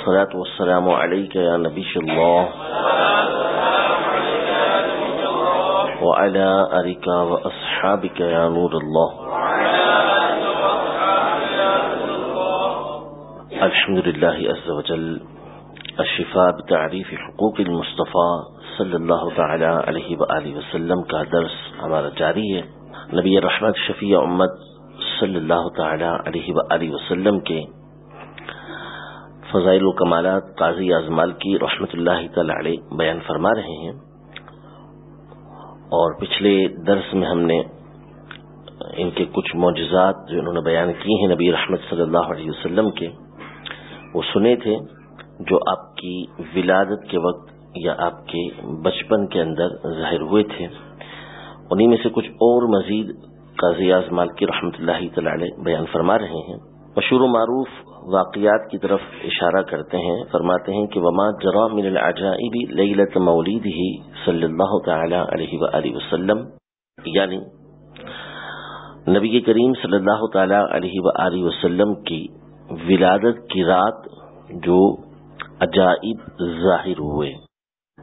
الصلاة والسلام عليك يا نبي الله. وعلى آلك وأصحابك يا نور الله. الحمد لله عز وجل. الشفاء بتعریف حقوق المصطفیٰ صلی اللہ تعالی علیہ وآلہ وسلم کا درس ہمارا جاری ہے. نبی رحمت شفیع امت صلی اللہ تعالی علیہ وآلہ وسلم کے فضائل و کمالات قاضی اعظمال کی رحمت اللہ تعالی علیہ بیان فرما رہے ہیں۔ اور پچھلے درس میں ہم نے ان کے کچھ معجزات جو انہوں نے بیان کی ہیں نبی رحمت صلی اللہ علیہ وسلم کے، وہ سنے تھے جو آپ کی ولادت کے وقت یا آپ کے بچپن کے اندر ظاہر ہوئے تھے۔ انہی میں سے کچھ اور مزید قاضی اعظمال کی رحمت اللہ تعالی بیان فرما رہے ہیں۔ مشہور و معروف واقعات کی طرف اشارہ کرتے ہیں، فرماتے ہیں کہ وما جرا من العجائب لیلت مولید ہی صلی اللہ تعالی علیہ وآلہ وسلم۔ یعنی نبی کریم صلی اللہ تعالی علیہ وآلہ وسلم کی ولادت کی رات جو عجائب ظاہر ہوئے۔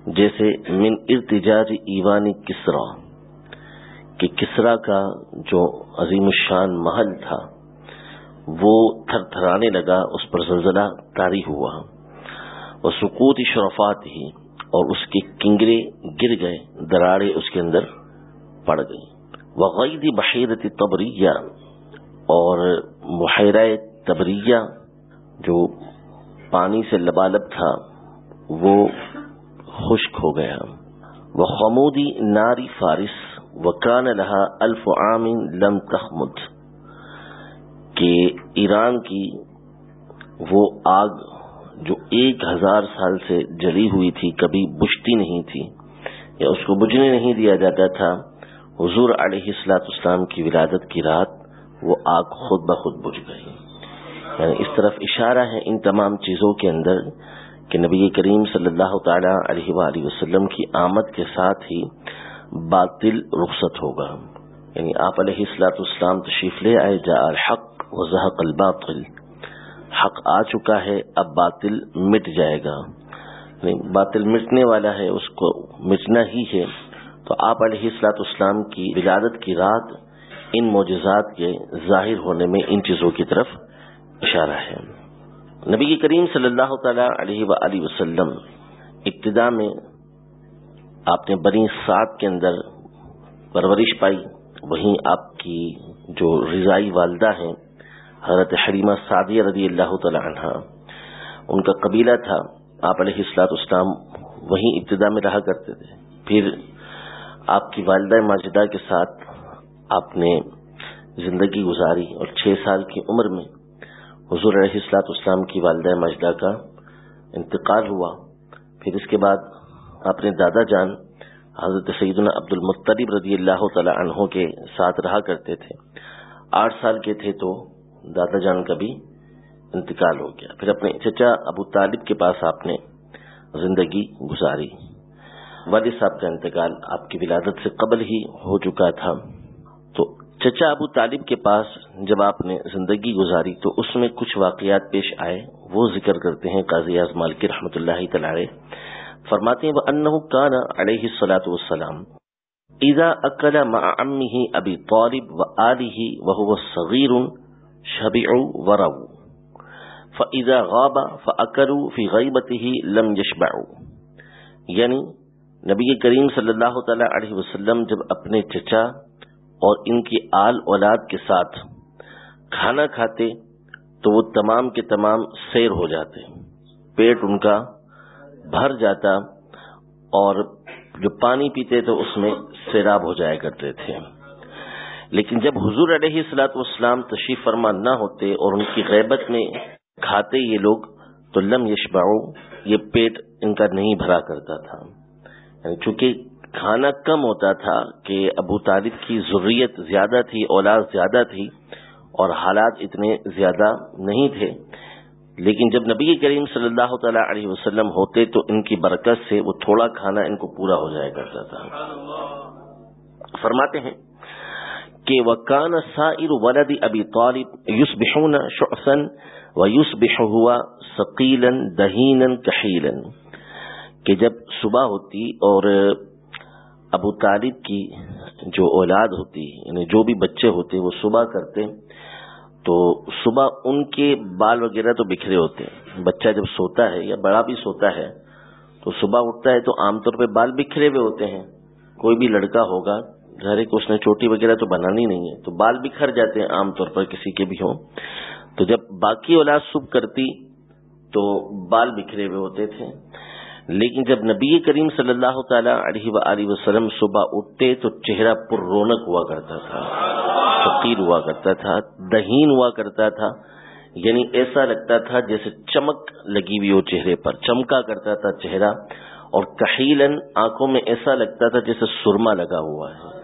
جیسے من ارتجاج ایوانی کسرا، کہ کسرا کا جو عظیم الشان محل تھا۔ وہ تھر تھرانے لگا، اس پر زلزلہ تاری ہوا۔ وہ سکوت شرفات ہی اور اس کے کنگرے گر گئے دراڑے اس کے اندر پڑ گئی وغید بحیرت تبریہ اور بحیرہ تبریہ جو پانی سے لبالب تھا، وہ خشک ہو گیا۔ وہ خمودی ناری فارس، وکان لہا الف عام لم تخمد۔ کہ ایران کی وہ آگ جو ایک ہزار سال سے جلی ہوئی تھی، کبھی بجھتی نہیں تھی یا اس کو بجھنے نہیں دیا جاتا تھا، حضور علیہ السلاط اسلام کی ولادت کی رات وہ آگ خود بخود بجھ گئی۔ یعنی اس طرف اشارہ ہے ان تمام چیزوں کے اندر کہ نبی کریم صلی اللہ تعالی علیہ وآلہ وسلم کی آمد کے ساتھ ہی باطل رخصت ہوگا۔ یعنی آپ علیہ السلاط اسلام تشریف لے آئے جا الحق و زحق الباطل۔ حق آ چکا ہے، اب باطل مٹ جائے گا۔ یعنی باطل مٹنے والا ہے، اس کو مٹنا ہی ہے۔ تو آپ علیہ السلاط اسلام کی ولادت کی رات ان معجزات کے ظاہر ہونے میں ان چیزوں کی طرف اشارہ ہے۔ نبی کریم صلی اللہ تعالی علیہ وآلہ وسلم ابتدا میں آپ نے بنی سات کے اندر پرورش پائی۔ وہیں آپ کی جو رضائی والدہ ہیں حضرت حریمہ سعدیہ رضی اللہ تعالی عنہ۔ ان کا قبیلہ تھا۔ آپ علیہ السلاط اسلام وہیں ابتدا میں رہا کرتے تھے۔ پھر آپ کی والدہ ماجدہ کے ساتھ آپ نے زندگی گزاری اور چھ سال کی عمر میں حضور علیہ السلاط اسلام کی والدہ ماجدہ کا انتقال ہوا۔ پھر اس کے بعد اپنے دادا جان حضرت سیدنا عبد المطلب رضی اللہ تعالی عنہ کے ساتھ رہا کرتے تھے۔ آٹھ سال کے تھے تو دادا جان کا بھی انتقال ہو گیا۔ پھر اپنے چچا ابو طالب کے پاس آپ نے زندگی گزاری۔ والد صاحب کا انتقال آپ کی ولادت سے قبل ہی ہو چکا تھا۔ تو چچا ابو طالب کے پاس جب آپ نے زندگی گزاری تو اس میں کچھ واقعات پیش آئے۔ وہ ذکر کرتے ہیں قاضی اعظم کی رحمۃ اللہ تعالی فرماتے ہیں وہ انہ کان علیہ السلاۃ والسلام۔ اذا اکل مع امه ابی طالب و آلہ وهو صغیر شبع ورو فاذا غاب فاکلوا في غیبته لم يشبعوا. یعنی نبی کریم صلی اللہ تعالی علیہ وسلم جب اپنے چچا اور ان کی آل اولاد کے ساتھ کھانا کھاتے تو وہ تمام کے تمام سیر ہو جاتے، پیٹ ان کا بھر جاتا اور جو پانی پیتے تو اس میں سیراب ہو جایا کرتے تھے۔ لیکن جب حضور علیہ السلاط والسلام تشریف فرما نہ ہوتے اور ان کی غیبت میں کھاتے یہ لوگ، تو لم یشبعو، یہ پیٹ ان کا نہیں بھرا کرتا تھا۔ یعنی چونکہ کھانا کم ہوتا تھا کہ ابو طالب کی ضروریت زیادہ تھی، اولاد زیادہ تھی اور حالات اتنے زیادہ نہیں تھے۔ لیکن جب نبی کریم صلی اللہ تعالی علیہ وسلم ہوتے تو ان کی برکت سے وہ تھوڑا کھانا ان کو پورا ہو جایا کرتا تھا۔ فرماتے ہیں کہ وکان سائر ولد ابی طالب یوس بہن شوسن و یوس بہوا ثقیلن دہین کہیلن کہ جب صبح ہوتی اور ابو طالب کی جو اولاد ہوتی یعنی جو بھی بچے ہوتے، وہ صبح کرتے، تو صبح ان کے بال وغیرہ تو بکھرے ہوتے۔ ہیں بچہ جب سوتا ہے یا بڑا بھی سوتا ہے، تو صبح اٹھتا ہے تو عام طور پہ بال بکھرے ہوئے ہوتے ہیں۔ کوئی بھی لڑکا ہوگا ظاہر کہ اس نے چوٹی وغیرہ تو بنانی نہیں ہے، تو بال بکھر جاتے ہیں عام طور پر کسی کے بھی ہوں۔ تو جب باقی اولاد صبح کرتی تو بال بکھرے ہوئے ہوتے تھے۔ لیکن جب نبی کریم صلی اللہ تعالی علیہ و وسلم صبح اٹھتے تو چہرہ پر رونق ہوا کرتا تھا، فقیر ہوا کرتا تھا، دہین ہوا کرتا تھا۔ یعنی ایسا لگتا تھا جیسے چمک لگی ہوئی ہو چہرے پر، چمکا کرتا تھا چہرہ۔ اور کہیلن آنکھوں میں ایسا لگتا تھا جیسے سرما لگا ہوا ہے۔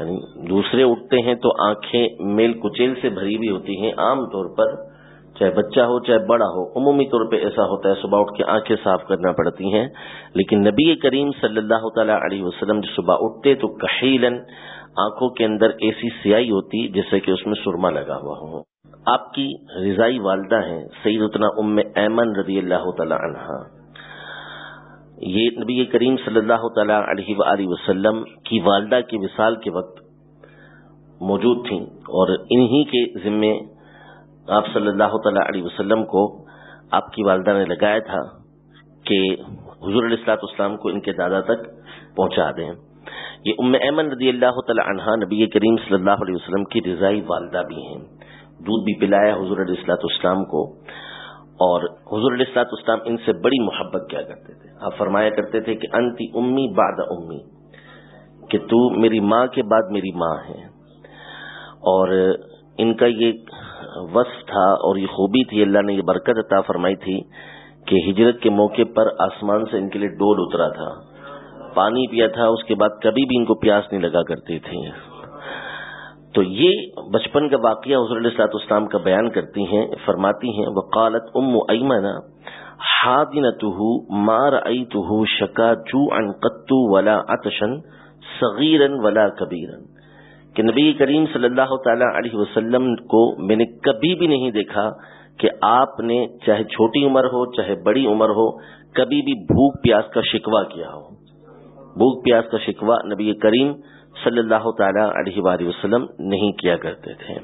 یعنی دوسرے اٹھتے ہیں تو آنکھیں میل کچیل سے بھری ہوئی ہوتی ہیں، عام طور پر چاہے بچہ ہو، چاہے بڑا ہو، عمومی طور پہ ایسا ہوتا ہے، صبح اٹھ کے آنکھیں صاف کرنا پڑتی ہیں۔ لیکن نبی کریم صلی اللہ تعالی علیہ وسلم جو صبح اٹھتے تو کہیلن آنکھوں کے اندر ایسی سیاہی ہوتی، جیسے کہ اس میں سرما لگا ہوا ہو۔ آپ کی رضائی والدہ ہیں سعید اتنا ام ایمن رضی اللہ تعالی عنہ یہ نبی کریم صلی اللہ تعالی علیہ وآلہ وسلم کی والدہ کی وصال کے وقت موجود تھیں اور انہی کے ذمے آپ صلی اللہ تعالی علیہ وسلم کو آپ کی والدہ نے لگایا تھا کہ حضور علیہ السلاط اسلام کو ان کے دادا تک پہنچا دیں۔ یہ ام ایمن رضی اللہ تعالی عنہا نبی کریم صلی اللہ علیہ وسلم کی رضائی والدہ بھی ہیں۔ دودھ بھی پلایا حضور علیہ السلاط اسلام کو۔ اور حضور علیہ السلاط اسلام ان سے بڑی محبت کیا کرتے تھے۔ آپ فرمایا کرتے تھے کہ انتی امی بعد امی، کہ تو میری ماں کے بعد میری ماں ہے۔ اور ان کا یہ وصف تھا اور یہ خوبی تھی، اللہ نے یہ برکت عطا فرمائی تھی کہ ہجرت کے موقع پر آسمان سے ان کے لیے ڈول اترا تھا، پانی پیا تھا، اس کے بعد کبھی بھی ان کو پیاس نہیں لگا کرتی تھی تو یہ بچپن کا واقعہ حضر علیہ السلاط اسلام کا بیان کرتی ہیں، فرماتی ہیں، وقالت ام ایمنا حادنته ما رأيته شکا جو عن قطو ولا عطشن صغیرا ولا کبیرا۔ کہ نبی کریم صلی اللہ تعالی علیہ وسلم کو میں نے کبھی بھی نہیں دیکھا کہ آپ نے چاہے چھوٹی عمر ہو، چاہے بڑی عمر ہو، کبھی بھی بھوک پیاس کا شکوا کیا ہو۔ بھوک پیاس کا شکوا نبی کریم صلی اللہ تعالی علیہ وآلہ وسلم نہیں کیا کرتے تھے۔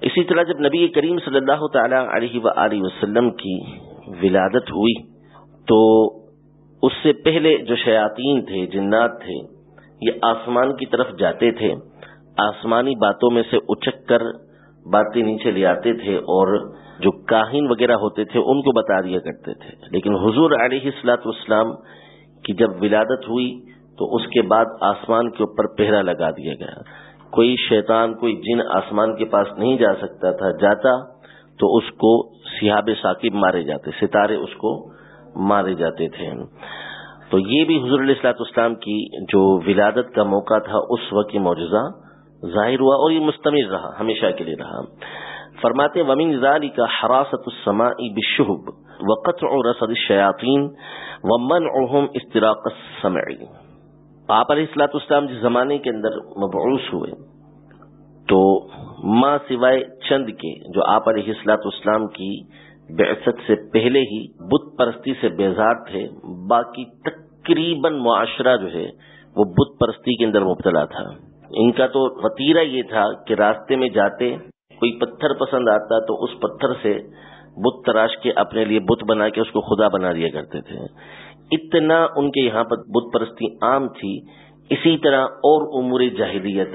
اسی طرح جب نبی کریم صلی اللہ تعالی علیہ وآلہ وسلم کی ولادت ہوئی، تو اس سے پہلے جو شیاطین تھے، جنات تھے، یہ آسمان کی طرف جاتے تھے، آسمانی باتوں میں سے اچک کر باتیں نیچے لے آتے تھے اور جو کاہین وغیرہ ہوتے تھے، ان کو بتا دیا کرتے تھے۔ لیکن حضور علیہ السلاط اسلام کی جب ولادت ہوئی تو اس کے بعد آسمان کے اوپر پہرا لگا دیا گیا۔ کوئی شیطان، کوئی جن آسمان کے پاس نہیں جا سکتا تھا، جاتا تو اس کو سیاب ثاقب مارے جاتے، ستارے اس کو مارے جاتے تھے۔ تو یہ بھی حضور علیہ السلاط اسلام کی جو ولادت کا موقع تھا، اس وقت کی معجزہ ظاہر ہوا اور یہ مستمر رہا، ہمیشہ کے لیے رہا۔ فرماتے ومن ذالی کا حراست السماء بشہب وقت رسد الشیاطین ومن اہم استراق السمعی آپ علیہ السلاط اسلام جس زمانے کے اندر مبعوث ہوئے، تو ماں سوائے چند کے جو آپ علیہ السلاط اسلام کی بعثت سے پہلے ہی بت پرستی سے بیزار تھے، باقی تقریباً معاشرہ جو ہے وہ بت پرستی کے اندر مبتلا تھا۔ ان کا تو وطیرہ یہ تھا کہ راستے میں جاتے، کوئی پتھر پسند آتا تو اس پتھر سے بت تراش کے اپنے لیے بت بنا کے اس کو خدا بنا دیا کرتے تھے۔ اتنا ان کے یہاں پر بت پرستی عام تھی، اسی طرح اور امور جاہلیت،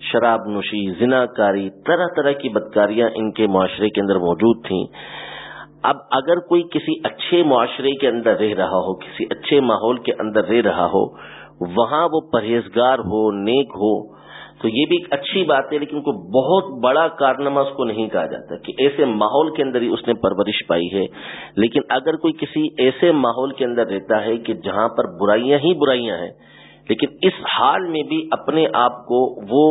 شراب نوشی زنا کاری طرح طرح کی بدکاریاں ان کے معاشرے کے اندر موجود تھیں۔ اب اگر کوئی کسی اچھے معاشرے کے اندر رہ رہا ہو، کسی اچھے ماحول کے اندر رہ رہا ہو، وہاں وہ پرہیزگار ہو، نیک ہو تو یہ بھی ایک اچھی بات ہے، لیکن کوئی بہت بڑا کارنامہ اس کو نہیں کہا جاتا کہ ایسے ماحول کے اندر ہی اس نے پرورش پائی ہے۔ لیکن اگر کوئی کسی ایسے ماحول کے اندر رہتا ہے کہ جہاں پر برائیاں ہی برائیاں ہیں، لیکن اس حال میں بھی اپنے آپ کو وہ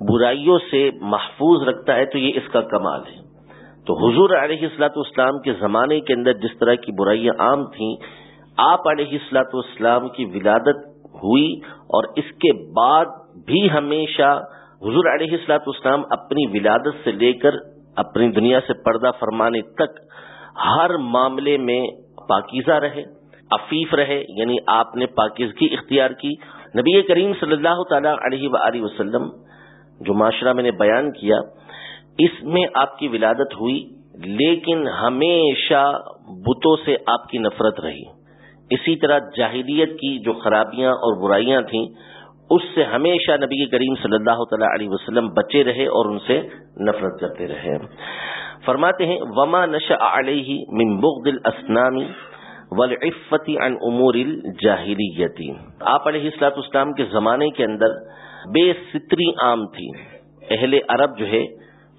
برائیوں سے محفوظ رکھتا ہے، تو یہ اس کا کمال ہے۔ تو حضور علیہ السلاط اسلام کے زمانے کے اندر جس طرح کی برائیاں عام تھیں، آپ علیہ السلاط اسلام کی ولادت ہوئی اور اس کے بعد بھی ہمیشہ حضور علیہ السلاط اسلام اپنی ولادت سے لے کر اپنی دنیا سے پردہ فرمانے تک ہر معاملے میں پاکیزہ رہے، عفیف رہے یعنی آپ نے پاکیزگی اختیار کی۔ نبی کریم صلی اللہ تعالی علیہ و وسلم، جو معاشرہ میں نے بیان کیا، اس میں آپ کی ولادت ہوئی، لیکن ہمیشہ بتوں سے آپ کی نفرت رہی۔ اسی طرح جاہلیت کی جو خرابیاں اور برائیاں تھیں اس سے ہمیشہ نبی کریم صلی اللہ تعالی علیہ وسلم بچے رہے اور ان سے نفرت کرتے رہے۔ فرماتے ہیں، وما نش علیہ من بغض الاسنامی والعفتی عن امور الجاہلیتی آپ علیہ السلاط اسلام کے زمانے کے اندر بے ستری عام تھی اہل عرب جو ہے،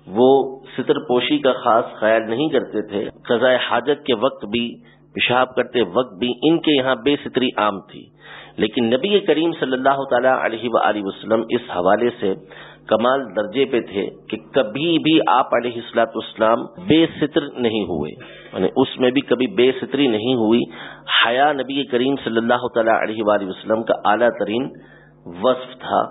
وہ ستر پوشی کا خاص خیال نہیں کرتے تھے۔ قضاء حاجت کے وقت بھی، پیشاب کرتے وقت بھی ان کے یہاں بے ستری عام تھی۔ لیکن نبی کریم صلی اللہ تعالی علیہ و وسلم اس حوالے سے کمال درجے پہ تھے کہ کبھی بھی آپ علیہ السلاط اسلام بے ستر نہیں ہوئے۔ یعنی اس میں بھی کبھی بے ستری نہیں ہوئی۔ حیا نبی کریم صلی اللہ تعالی علیہ وآلہ وسلم کا اعلیٰ ترین وصف تھا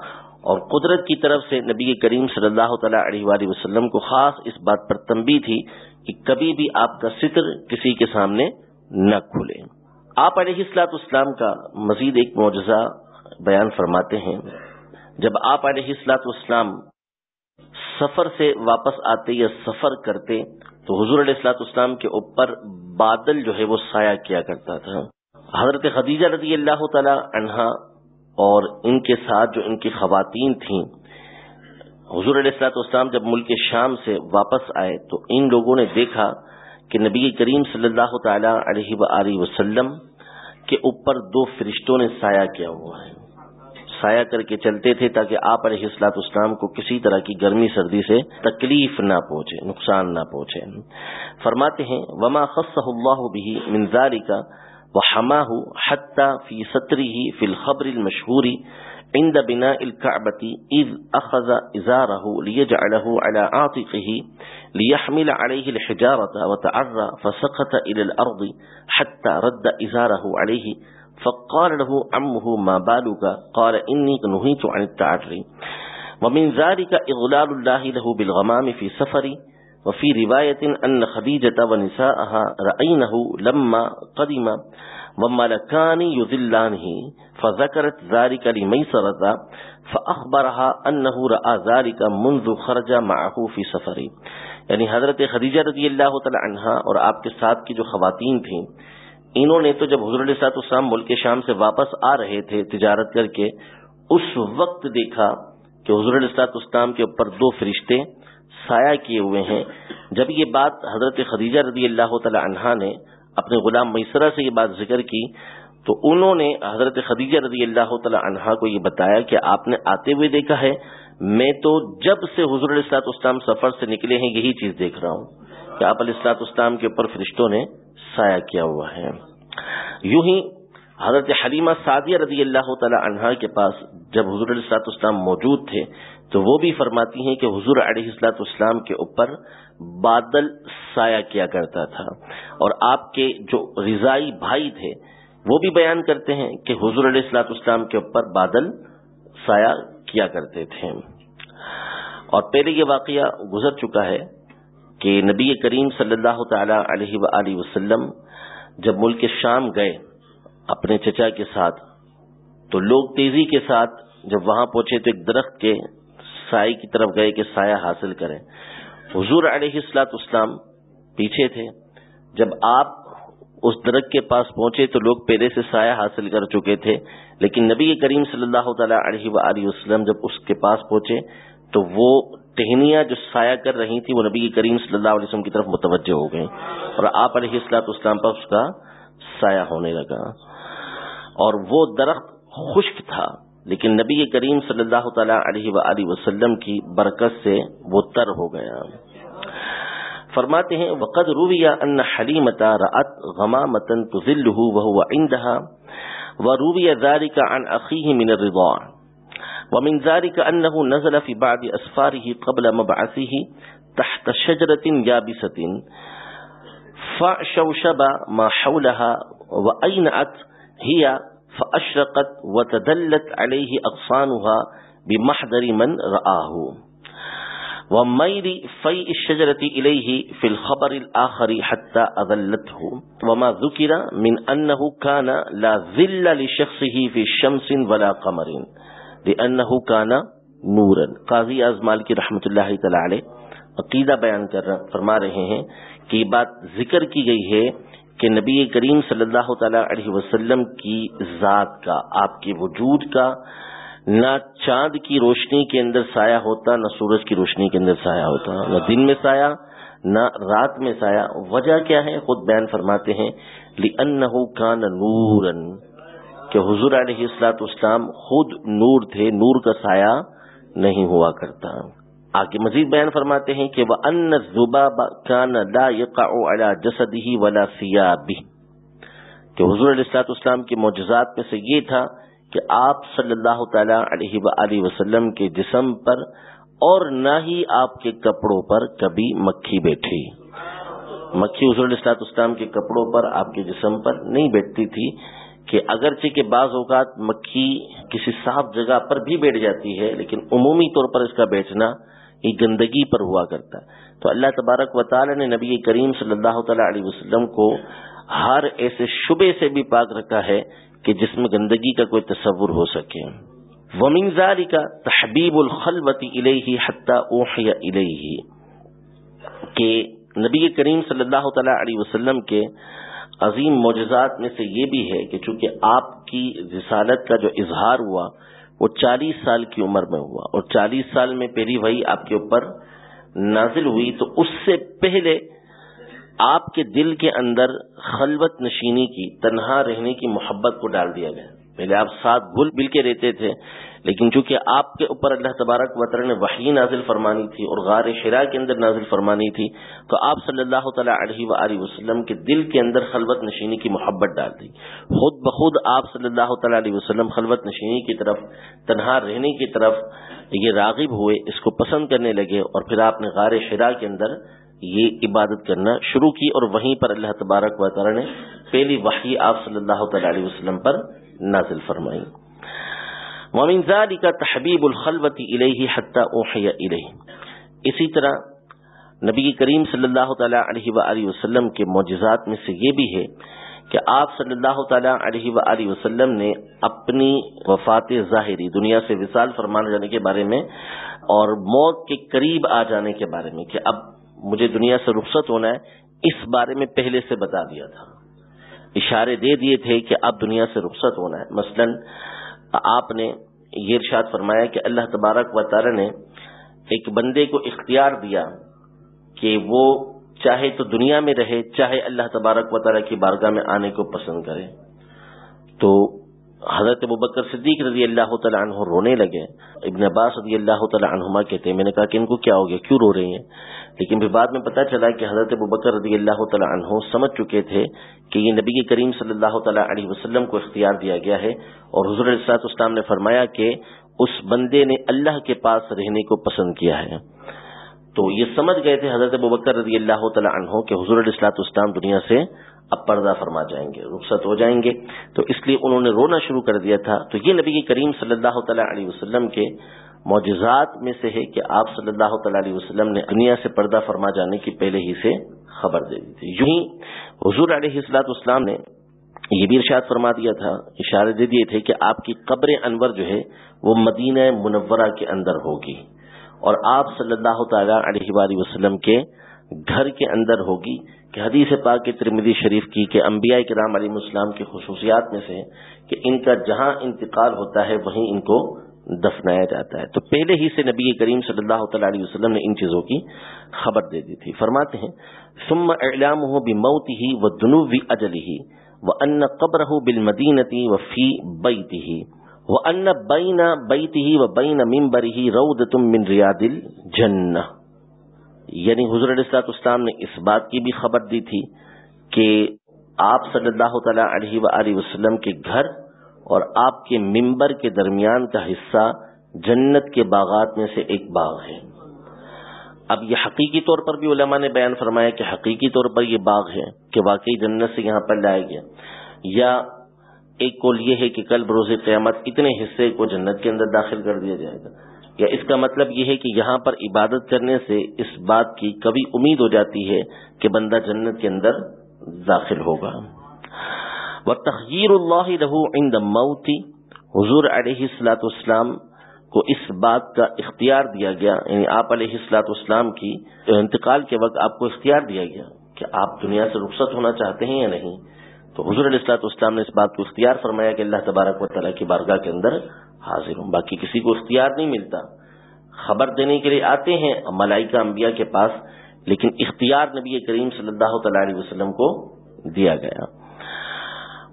اور قدرت کی طرف سے نبی کریم صلی اللہ تعالی علیہ وآلہ وسلم کو خاص اس بات پر تنبی تھی کہ کبھی بھی آپ کا ستر کسی کے سامنے نہ کھلے۔ آپ علیہ السلاط اسلام کا مزید ایک معجزہ بیان فرماتے ہیں۔ جب آپ علیہ السلاط اسلام سفر سے واپس آتے یا سفر کرتے، تو حضور علیہ السلاط اسلام کے اوپر بادل جو ہے وہ سایہ کیا کرتا تھا۔ حضرت خدیجہ رضی اللہ تعالی عنہا اور ان کے ساتھ جو ان کی خواتین تھیں، حضور علیہ السلاط اسلام جب ملک شام سے واپس آئے، تو ان لوگوں نے دیکھا کہ نبی کریم صلی اللہ تعالی علیہ و وسلم کے اوپر دو فرشتوں نے سایہ کیا ہوا ہے۔ سایہ کر کے چلتے تھے تاکہ آپ علیہ السلاط اسلام کو کسی طرح کی گرمی سردی سے تکلیف نہ پہنچے، نقصان نہ پہنچے۔ فرماتے ہیں، وما خص اللہ بھی منظاری کا وہ ہما حتى في ستره في الخبر المشهور عند بناء الكعبة إذ أخذ إزاره ليجعله على عاتقه ليحمل عليه الحجارة وتعرى فسقط إلى الأرض حتى رد إزاره عليه. فقال له عمه، ما بالك؟ قال، إني نهيت عن التعري. ومن ذلك إغلال الله له بالغمام في سفر وفي رواية أن خديجة ونساءها رأينه لما قدم وملكان يذلانه فذكرت ذلك لميسرة فأخبرها أنه رأى ذلك منذ خرج معه في سفر یعنی حضرت خدیجہ رضی اللہ تعالی عنہ اور آپ کے ساتھ کی جو خواتین تھیں، انہوں نے تو جب حضور علیہ سات اسلام ملک شام سے واپس آ رہے تھے تجارت کر کے، اس وقت دیکھا کہ حضور علیہ سات اسلام کے اوپر دو فرشتے سایہ کیے ہوئے ہیں۔ جب یہ بات حضرت خدیجہ رضی اللہ تعالی عنہا نے اپنے غلام میسرا سے یہ بات ذکر کی، تو انہوں نے حضرت خدیجہ رضی اللہ تعالی عنہا کو یہ بتایا کہ آپ نے آتے ہوئے دیکھا ہے، میں تو جب سے حضور علیہ السلاط اسلام سفر سے نکلے ہیں، یہی چیز دیکھ رہا ہوں کہ آپ علیہ السلاط اسلام کے اوپر فرشتوں نے سایہ کیا ہوا ہے۔ یوں ہی حضرت حلیمہ سعدیہ رضی اللہ تعالی عنہا کے پاس جب حضور علیہ السلاط اسلام موجود تھے، تو وہ بھی فرماتی ہیں کہ حضور علیہ السلاط اسلام کے اوپر بادل سایہ کیا کرتا تھا۔ اور آپ کے جو رضائی بھائی تھے، وہ بھی بیان کرتے ہیں کہ حضور علیہ السلاط اسلام کے اوپر بادل سایہ کیا کرتے تھے۔ اور پہلے یہ واقعہ گزر چکا ہے کہ نبی کریم صلی اللہ تعالی علیہ و وسلم جب ملک شام گئے اپنے چچا کے ساتھ۔ تو لوگ تیزی کے ساتھ جب وہاں پہنچے تو ایک درخت کے سائے کی طرف گئے کہ سایہ حاصل کریں۔ حضور علیہ السلاط اسلام پیچھے تھے۔ جب آپ اس درخت کے پاس پہنچے تو لوگ پہلے سے سایہ حاصل کر چکے تھے، لیکن نبی کریم صلی اللہ تعالی علیہ و وسلم جب اس کے پاس پہنچے تو وہ ٹہنیاں جو سایہ کر رہی تھی وہ نبی کریم صلی اللہ علیہ وسلم کی طرف متوجہ ہو گئیں اور آپ علیہ السلاط اسلام پر اس کا سایہ ہونے لگا۔ اور وہ درخت خشک تھا۔ لیکن نبی کریم صلی اللہ تعالی علیہ وآلہ وسلم کی برکت سے وہ تر ہو گیا۔ فرماتے ہیں، وقد رویہ ان حلیمتا رأت غمامتا تذلہ وهو عندها وروی ذلك عن اخیه من الرضاع ومن ذلك انه نزل في بعض اسفاره قبل مبعثه تحت شجرة يابسة فشوشب ما حولها وأينأت هي فأشرقت وتدلت عليه أغصانها بمحضر من رآه. وميل في الشجرة إليه في الخبر الآخر حتى أذلته. وما ذكر من أنه كان لا ذل لشخصه في شمس ولا قمر. لأنه كان نورا. قاضی ازمال کی رحمت اللہ تعالی علیہ عقیدہ بیان کر فرما رہے ہیں کہ یہ بات ذکر کی گئی ہے کہ نبی کریم صلی اللہ تعالی علیہ وسلم کی ذات کا، آپ کے وجود کا، نہ چاند کی روشنی کے اندر سایہ ہوتا، نہ سورج کی روشنی کے اندر سایہ ہوتا، نہ دن میں سایہ، نہ رات میں سایہ۔ وجہ کیا ہے؟ خود بیان فرماتے ہیں کا نورن کہ حضور علیہ السلاط اسلام خود نور تھے، نور کا سایہ نہیں ہوا کرتا۔ آگے مزید بیان فرماتے ہیں کہ وہ ان زبا کان لا يقع جسد ہی ولا سیابی کہ حضور علیہ السلاط اسلام کے معجزات میں سے یہ تھا کہ آپ صلی اللہ تعالی علیہ و وسلم کے جسم پر اور نہ ہی آپ کے کپڑوں پر کبھی مکھی بیٹھی۔ مکھی حضور السلاط اسلام کے کپڑوں پر آپ کے جسم پر نہیں بیٹھتی تھی کہ اگرچہ کے بعض اوقات مکھی کسی صاف جگہ پر بھی بیٹھ جاتی ہے، لیکن عمومی طور پر اس کا بیٹھنا یہ گندگی پر ہوا کرتا ہے۔ تو اللہ تبارک و تعالی نے نبی کریم صلی اللہ تعالی علیہ وسلم کو ہر ایسے شبے سے بھی پاک رکھا ہے کہ جس میں گندگی کا کوئی تصور ہو سکے۔ ومنزاری کا تحبیب الخلوتی الہی حتیٰ اوحی الہی کہ نبی کریم صلی اللہ تعالی علیہ وسلم کے عظیم معجزات میں سے یہ بھی ہے کہ چونکہ آپ کی رسالت کا جو اظہار ہوا وہ چالیس سال کی عمر میں ہوا اور چالیس سال میں پہلی وہی آپ کے اوپر نازل ہوئی تو اس سے پہلے آپ کے دل کے اندر خلوت نشینی کی، تنہا رہنے کی محبت کو ڈال دیا گیا۔ پہلے آپ ساتھ گل مل کے رہتے تھے، لیکن چونکہ آپ کے اوپر اللہ تبارک وطر نے وحی نازل فرمانی تھی اور غار شرا کے اندر نازل فرمانی تھی، تو آپ صلی اللہ تعالیٰ علیہ و وسلم کے دل کے اندر خلوت نشینی کی محبت ڈال دی۔ خود بخود آپ صلی اللہ تعالیٰ علیہ وسلم خلوت نشینی کی طرف، تنہا رہنے کی طرف یہ راغب ہوئے، اس کو پسند کرنے لگے اور پھر آپ نے غار شرا کے اندر یہ عبادت کرنا شروع کی اور وہیں پر اللہ تبارک و نے پہلی وحی آپ صلی اللہ تعالی علیہ وسلم پر نازل فرمائی ومن ذلك تحبیب الخلوت الیہ حتی اوحی الیہ اسی طرح نبی کریم صلی اللہ تعالی علیہ وآلہ وسلم کے معجزات میں سے یہ بھی ہے کہ آپ صلی اللہ تعالی علیہ وآلہ وسلم نے اپنی وفات ظاہری دنیا سے وصال فرمان جانے کے بارے میں اور موت کے قریب آ جانے کے بارے میں کہ اب مجھے دنیا سے رخصت ہونا ہے، اس بارے میں پہلے سے بتا دیا تھا۔ اشارے دے دیے تھے کہ اب دنیا سے رخصت ہونا ہے۔ مثلا آپ نے یہ ارشاد فرمایا کہ اللہ تبارک و تعالی نے ایک بندے کو اختیار دیا کہ وہ چاہے تو دنیا میں رہے، چاہے اللہ تبارک و تعالی کی بارگاہ میں آنے کو پسند کرے۔ تو حضرت بکر صدیق رضی اللہ تعالیٰ عنہ رونے لگے۔ ابن عباس رضی اللہ تعالیٰ عنہما کہتے ہیں، میں نے کہا کہ ان کو کیا ہو گیا؟ کیوں رو رہی ہیں؟ لیکن پھر بعد میں پتا چلا کہ حضرت بکر رضی اللہ تعالیٰ عنہ سمجھ چکے تھے کہ یہ نبی کریم صلی اللہ تعالیٰ علیہ وسلم کو اختیار دیا گیا ہے اور حضور السلاط اسلام نے فرمایا کہ اس بندے نے اللہ کے پاس رہنے کو پسند کیا ہے۔ تو یہ سمجھ گئے تھے حضرت بکر رضی اللہ تعالیٰ عنہ کہ حضور السلاط اسلام دنیا سے اب پردہ فرما جائیں گے، رخصت ہو جائیں گے۔ تو اس لیے انہوں نے رونا شروع کر دیا تھا۔ تو یہ نبی کریم صلی اللہ تعالیٰ علیہ وسلم کے معجزات میں سے ہے کہ آپ صلی اللہ تعالیٰ علیہ وسلم نے دنیا سے پردہ فرما جانے کی پہلے ہی سے خبر دے دی تھی۔ یوں ہی حضور علیہ السلاط اسلام نے یہ بھی ارشاد فرما دیا تھا، اشارے دے دیے تھے کہ آپ کی قبر انور جو ہے وہ مدینہ منورہ کے اندر ہوگی اور آپ صلی اللہ تعالیٰ علیہ وآلہ وسلم کے گھر کے اندر ہوگی۔ کہ حدیث پاک کے ترمدی شریف کی کہ انبیاء کرام علیہ السلام کی خصوصیات میں سے کہ ان کا جہاں انتقال ہوتا ہے وہیں ان کو دفنایا جاتا ہے۔ تو پہلے ہی سے نبی کریم صلی اللہ تعالی علیہ وسلم نے ان چیزوں کی خبر دے دی تھی۔ فرماتے ہیں، ثم اعلام ہو بھی موت ہی و دنوی اجل ہی و ان قبر ہو بل مدینتی و فی بیتی ہی وہ ان بین بیت ہی و بین ممبر ہی رود تم من ریادل جن یعنی حضر السلاط اسلام نے اس بات کی بھی خبر دی تھی کہ آپ صلی اللہ تعالی علیہ و وسلم کے گھر اور آپ کے ممبر کے درمیان کا حصہ جنت کے باغات میں سے ایک باغ ہے۔ اب یہ حقیقی طور پر بھی علماء نے بیان فرمایا کہ حقیقی طور پر یہ باغ ہے کہ واقعی جنت سے یہاں پر لایا گیا۔ یا ایک کول یہ ہے کہ کل بروز قیامت اتنے حصے کو جنت کے اندر داخل کر دیا جائے گا۔ یا اس کا مطلب یہ ہے کہ یہاں پر عبادت کرنے سے اس بات کی کبھی امید ہو جاتی ہے کہ بندہ جنت کے اندر داخل ہوگا۔ وہ تخیر اللہ رہو ان موتی حضور علیہ السلاط اسلام کو اس بات کا اختیار دیا گیا یعنی آپ علیہ السلاط اسلام کی انتقال کے وقت آپ کو اختیار دیا گیا کہ آپ دنیا سے رخصت ہونا چاہتے ہیں یا نہیں۔ تو حضور علیہ السلاط اسلام نے اس بات کو اختیار فرمایا کہ اللہ تبارک و تعالیٰ کی بارگاہ کے اندر حاضر ہوں، باقی کسی کو اختیار نہیں ملتا۔ خبر دینے کے لیے آتے ہیں ملائکہ انبیاء کے پاس، لیکن اختیار نبی کریم صلی اللہ تعالی علیہ وسلم کو دیا گیا۔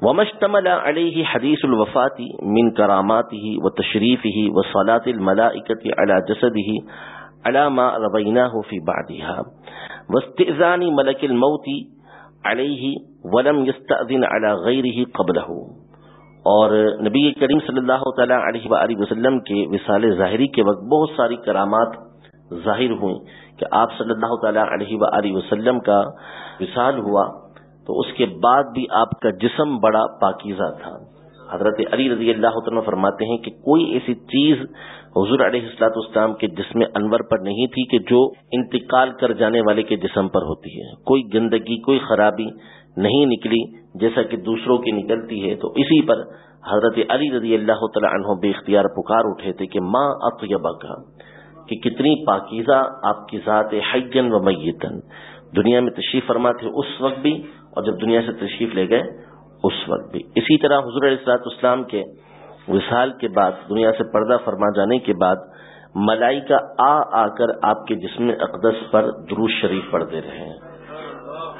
ومشتمل علیہ حدیث الوفاتی من کرامات ہی و تشریف ہی و صلاط الملائکت علی جسد ہی علامہ ربینہ فی بادیہ وسطانی ملک الموتی علیہ ولم یستأذن علی غیرہ قبلہ اور نبی کریم صلی اللہ تعالی علیہ وآلہ وسلم کے وصال ظاہری کے وقت بہت ساری کرامات ظاہر ہوئیں کہ آپ صلی اللہ تعالی علیہ وآلہ وسلم کا وصال ہوا تو اس کے بعد بھی آپ کا جسم بڑا پاکیزہ تھا۔ حضرت علی رضی اللہ عنہ فرماتے ہیں کہ کوئی ایسی چیز حضور علیہ السلاط اسلام کے جسم انور پر نہیں تھی کہ جو انتقال کر جانے والے کے جسم پر ہوتی ہے۔ کوئی گندگی، کوئی خرابی نہیں نکلی جیسا کہ دوسروں کی نکلتی ہے۔ تو اسی پر حضرت علی رضی اللہ تعالی عنہ بے اختیار پکار اٹھے تھے کہ ماں اطیبہ کا کہ کتنی پاکیزہ آپ کی ذات حجن و میتن۔ دنیا میں تشریف فرما تھے اس وقت بھی اور جب دنیا سے تشریف لے گئے، اس وقت بھی۔ اسی طرح حضور علیہ اسلام کے وصال کے بعد، دنیا سے پردہ فرما جانے کے بعد ملائی کا آ آ کر آپ کے جسم اقدس پر دروش شریف پڑھتے رہے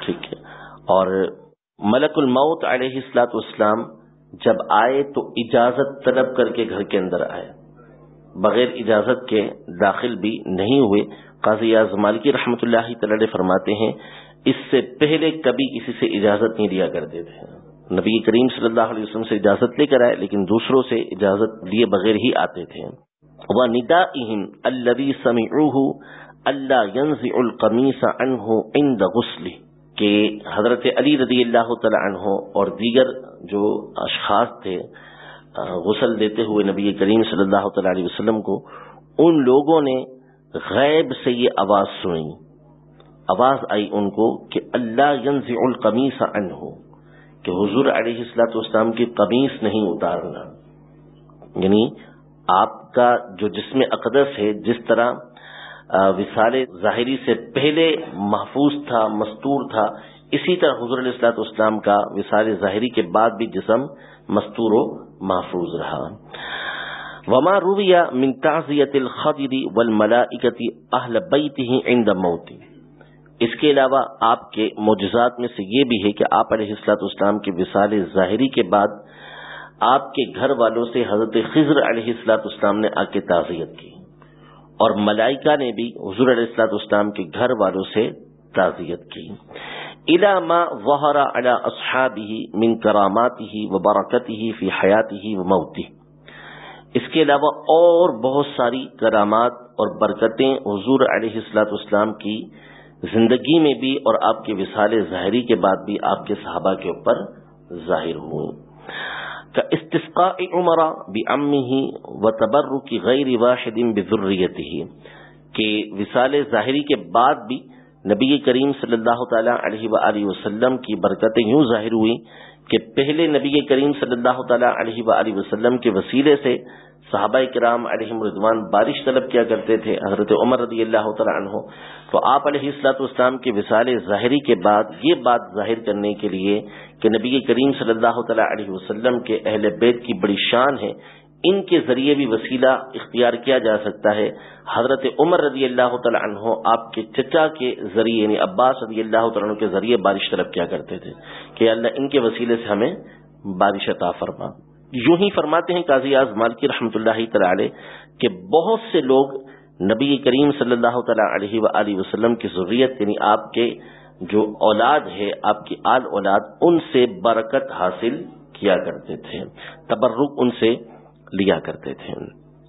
ٹھیک ہے۔ اور ملک الموت علیہ السلاط اسلام جب آئے تو اجازت طلب کر کے گھر کے اندر آئے۔ بغیر اجازت کے داخل بھی نہیں ہوئے۔ قاضی مالکی رحمۃ اللہ تعالی فرماتے ہیں اس سے پہلے کبھی کسی سے اجازت نہیں دیا کرتے تھے۔ نبی کریم صلی اللہ علیہ وسلم سے اجازت لے کر آئے، لیکن دوسروں سے اجازت لیے بغیر ہی آتے تھے۔ وہ ندا الدی سمی اللہ القمیس انہ عند غسل کہ حضرت علی رضی اللہ تعالی عنہ اور دیگر جو اشخاص تھے غسل دیتے ہوئے نبی کریم صلی اللہ تعالی علیہ وسلم کو، ان لوگوں نے غیب سے یہ آواز سنی۔ آواز آئی ان کو کہ اللہ القمیس عنہ، کہ حضور علیہ السلاط اسلام کی قمیص نہیں اتارنا۔ یعنی آپ کا جو جسم اقدس ہے، جس طرح وسال ظاہری سے پہلے محفوظ تھا، مستور تھا، اسی طرح حضور علیہ السلاط اسلام کا وسال ظاہری کے بعد بھی جسم مستور و محفوظ رہا۔ وما رویہ من تعزیت الخضر والملائکت اہل بیتہ عند موتی اس کے علاوہ آپ کے معجزات میں سے یہ بھی ہے کہ آپ علیہ السلاط اسلام کے وسال ظاہری کے بعد آپ کے گھر والوں سے حضرت خضر علیہ السلاط اسلام نے آ کے تعزیت کی اور ملائکہ نے بھی حضور علیہ السلاط اسلام کے گھر والوں سے تعزیت کی۔ علامہ وحرا علا اصحاب ہی من کرامات ہی و برکت ہی فی حیات ہی و موتی اس کے علاوہ اور بہت ساری کرامات اور برکتیں حضور علیہ السلاط اسلام کی زندگی میں بھی اور آپ کے وسال ظاہری کے بعد بھی آپ کے صحابہ کے اوپر ظاہر ہوں۔ کا استفقاء عمرہ بھی ام ہی و تبر کی غیر واحد بضروریت ہی کہ وسال ظاہری کے بعد بھی نبی کریم صلی اللہ تعالی علیہ و وسلم کی برکتیں یوں ظاہر ہوئی کہ پہلے نبی کریم صلی اللہ تعالی علیہ و وسلم کے وسیلے سے صحابہ کرام علیہ رضوان بارش طلب کیا کرتے تھے، حضرت عمر رضی اللہ تعالیٰ عنہ۔ تو آپ علیہ السلاط اسلام کے وسال ظاہری کے بعد یہ بات ظاہر کرنے کے لیے کہ نبی کریم صلی اللہ تعالیٰ علیہ وسلم کے اہل بیت کی بڑی شان ہے۔ ان کے ذریعے بھی وسیلہ اختیار کیا جا سکتا ہے۔ حضرت عمر رضی اللہ تعالیٰ عنہ آپ کے چچا کے ذریعے یعنی عباس رضی اللہ تعالیٰ عنہ کے ذریعے بارش طلب کیا کرتے تھے کہ اللہ ان کے وسیلے سے ہمیں بارش عطا فرما۔ یوں ہی فرماتے ہیں قاضی اعظم مالکی رحمۃ اللہ تعالی کہ بہت سے لوگ نبی کریم صلی اللہ تعالی علیہ و وسلم کی ضروریت یعنی آپ کے جو اولاد ہے، آپ کی آل اولاد، ان سے برکت حاصل کیا کرتے تھے، تبرک ان سے لیا کرتے تھے۔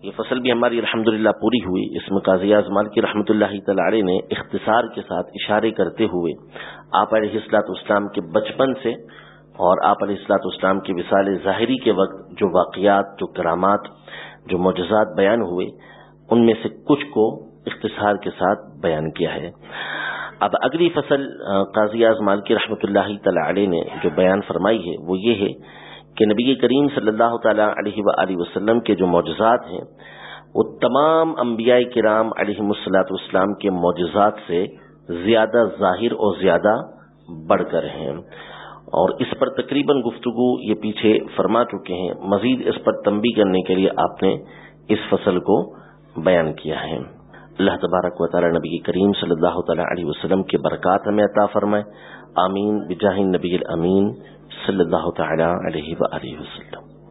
یہ فصل بھی ہماری الحمد پوری ہوئی۔ اس میں قاضی اعظمان کی رحمۃ اللہ تعالی نے اختصار کے ساتھ اشارے کرتے ہوئے آپ علیہ السلاط اسلام کے بچپن سے اور آپ علیہ السلاط اسلام کی وصال ظاہری کے وقت جو واقعات، جو کرامات، جو معجزات بیان ہوئے، ان میں سے کچھ کو اختصار کے ساتھ بیان کیا ہے۔ اب اگلی فصل قاضی اعظمان کی رحمۃ اللہ تعالی نے جو بیان فرمائی ہے، وہ یہ ہے کہ نبی کریم صلی اللہ تعالی علیہ و وسلم کے جو معجزات ہیں، وہ تمام انبیاء کرام علیہ مسلاط اسلام کے معجزات سے زیادہ ظاہر اور زیادہ بڑھ کر ہیں۔ اور اس پر تقریباً گفتگو یہ پیچھے فرما چکے ہیں۔ مزید اس پر تنبی کرنے کے لیے آپ نے اس فصل کو بیان کیا ہے۔ اللہ تبارک و تعالی نبی کریم صلی اللہ تعالی علیہ وسلم کے برکات ہمیں عطا فرمائے۔ آمین۔ بجاہ نبی الامین صلی اللہ تعالی علیہ وآلہ وسلم۔